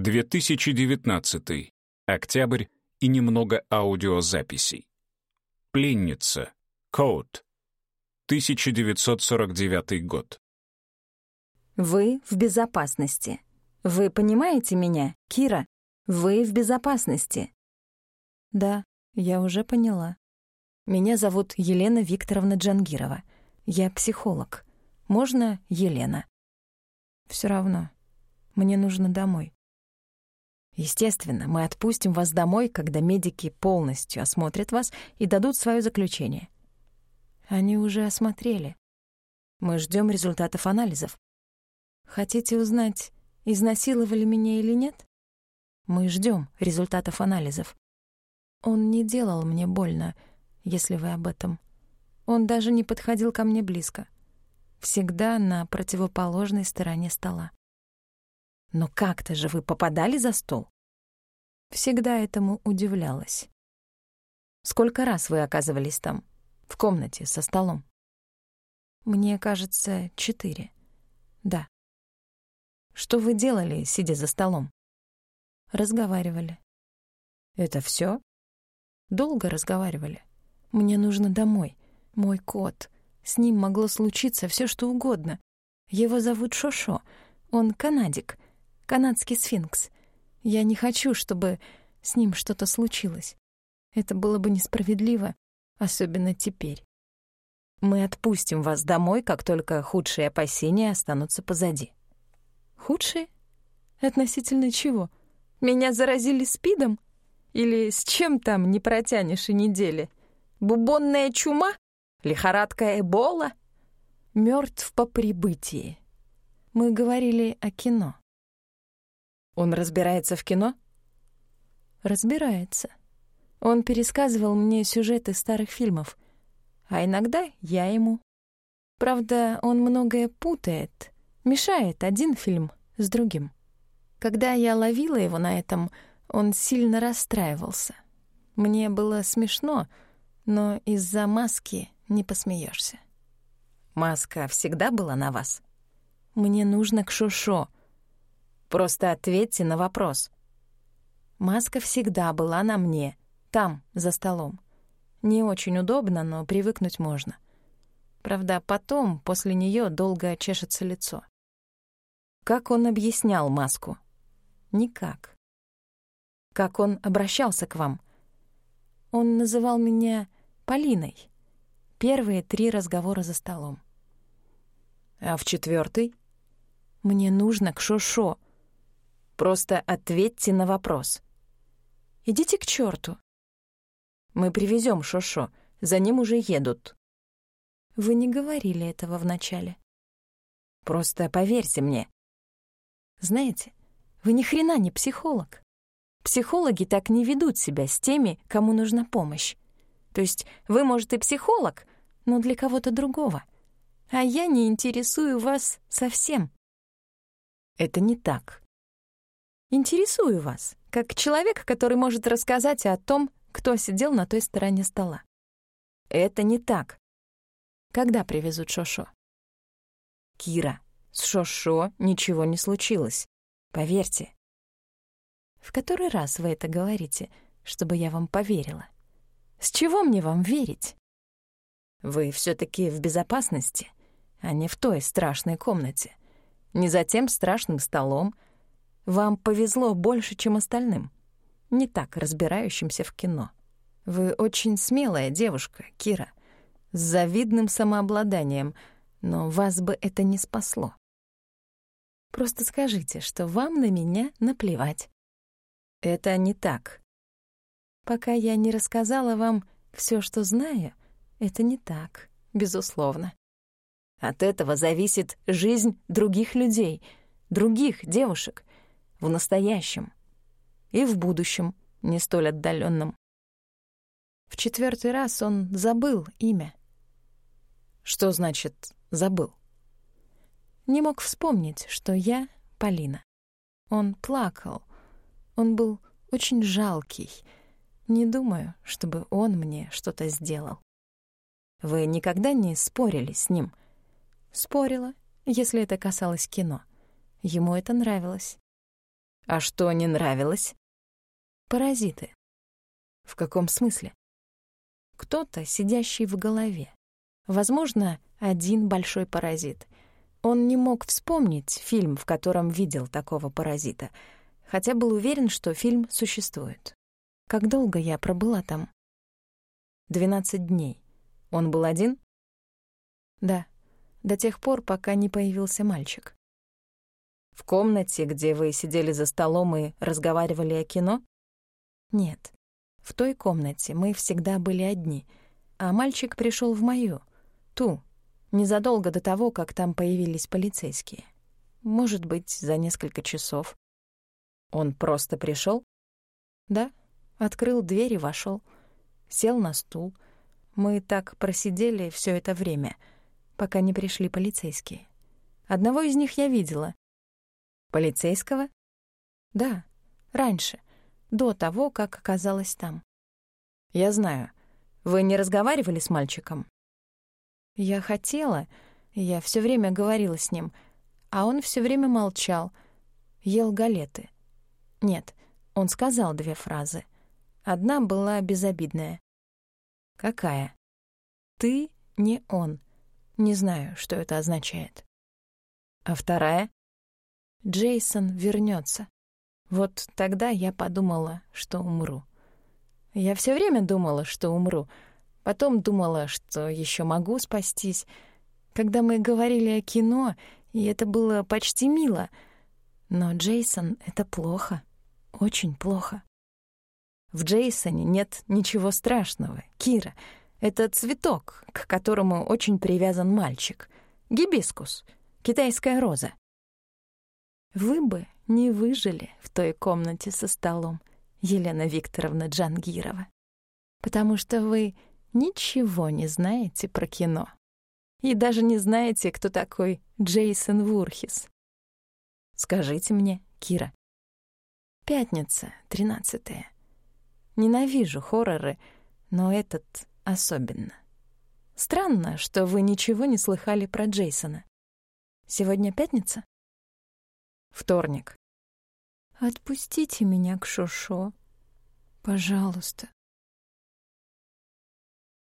2019. Октябрь и немного аудиозаписей. Пленница. Код. 1949 год. Вы в безопасности. Вы понимаете меня, Кира? Вы в безопасности. Да, я уже поняла. Меня зовут Елена Викторовна Джангирова. Я психолог. Можно Елена? Все равно. Мне нужно домой. Естественно, мы отпустим вас домой, когда медики полностью осмотрят вас и дадут свое заключение. Они уже осмотрели. Мы ждем результатов анализов. Хотите узнать, изнасиловали меня или нет? Мы ждем результатов анализов. Он не делал мне больно, если вы об этом. Он даже не подходил ко мне близко. Всегда на противоположной стороне стола. Но как-то же вы попадали за стол? Всегда этому удивлялась. Сколько раз вы оказывались там, в комнате, со столом? Мне кажется, четыре. Да. Что вы делали, сидя за столом? Разговаривали. Это все? Долго разговаривали. Мне нужно домой. Мой кот. С ним могло случиться все, что угодно. Его зовут Шошо. Он канадик — канадский сфинкс. Я не хочу, чтобы с ним что-то случилось. Это было бы несправедливо, особенно теперь. Мы отпустим вас домой, как только худшие опасения останутся позади. Худшие? Относительно чего? Меня заразили спидом? Или с чем там не протянешь и недели? Бубонная чума? Лихорадка Эбола? Мертв по прибытии. Мы говорили о кино. Он разбирается в кино? Разбирается. Он пересказывал мне сюжеты старых фильмов, а иногда я ему. Правда, он многое путает, мешает один фильм с другим. Когда я ловила его на этом, он сильно расстраивался. Мне было смешно, но из-за маски не посмеешься. Маска всегда была на вас? Мне нужно к Шошо — Просто ответьте на вопрос. Маска всегда была на мне, там, за столом. Не очень удобно, но привыкнуть можно. Правда, потом, после нее долго чешется лицо. Как он объяснял маску? Никак. Как он обращался к вам? Он называл меня Полиной. Первые три разговора за столом. А в четвертый? Мне нужно к Шошо. -шо. Просто ответьте на вопрос. Идите к черту. Мы привезем Шошо, за ним уже едут. Вы не говорили этого вначале. Просто поверьте мне. Знаете, вы ни хрена не психолог. Психологи так не ведут себя с теми, кому нужна помощь. То есть вы, может, и психолог, но для кого-то другого. А я не интересую вас совсем. Это не так. Интересую вас, как человек, который может рассказать о том, кто сидел на той стороне стола. Это не так. Когда привезут Шошо? Кира, с Шошо ничего не случилось. Поверьте. В который раз вы это говорите, чтобы я вам поверила? С чего мне вам верить? Вы все таки в безопасности, а не в той страшной комнате. Не за тем страшным столом, вам повезло больше, чем остальным, не так разбирающимся в кино. Вы очень смелая девушка, Кира, с завидным самообладанием, но вас бы это не спасло. Просто скажите, что вам на меня наплевать. Это не так. Пока я не рассказала вам все, что знаю, это не так, безусловно. От этого зависит жизнь других людей, других девушек, в настоящем и в будущем, не столь отдаленном. В четвертый раз он забыл имя. Что значит «забыл»? Не мог вспомнить, что я Полина. Он плакал. Он был очень жалкий. Не думаю, чтобы он мне что-то сделал. Вы никогда не спорили с ним? Спорила, если это касалось кино. Ему это нравилось. А что не нравилось? Паразиты. В каком смысле? Кто-то, сидящий в голове. Возможно, один большой паразит. Он не мог вспомнить фильм, в котором видел такого паразита, хотя был уверен, что фильм существует. Как долго я пробыла там? Двенадцать дней. Он был один? Да, до тех пор, пока не появился мальчик. Комнате, где вы сидели за столом и разговаривали о кино? Нет. В той комнате мы всегда были одни, а мальчик пришел в мою, ту, незадолго до того, как там появились полицейские. Может быть, за несколько часов. Он просто пришел? Да, открыл дверь и вошел, Сел на стул. Мы так просидели все это время, пока не пришли полицейские. Одного из них я видела. Полицейского? Да, раньше, до того, как оказалась там. Я знаю. Вы не разговаривали с мальчиком? Я хотела, я все время говорила с ним, а он все время молчал, ел галеты. Нет, он сказал две фразы. Одна была безобидная. Какая? Ты не он. Не знаю, что это означает. А вторая? Джейсон вернется. Вот тогда я подумала, что умру. Я все время думала, что умру. Потом думала, что еще могу спастись. Когда мы говорили о кино, и это было почти мило. Но Джейсон — это плохо. Очень плохо. В Джейсоне нет ничего страшного. Кира — это цветок, к которому очень привязан мальчик. Гибискус, китайская роза. Вы бы не выжили в той комнате со столом, Елена Викторовна Джангирова, потому что вы ничего не знаете про кино. И даже не знаете, кто такой Джейсон Вурхис. Скажите мне, Кира. Пятница, тринадцатая. Ненавижу хорроры, но этот особенно. Странно, что вы ничего не слыхали про Джейсона. Сегодня пятница? Вторник. Отпустите меня к Шошо. Пожалуйста.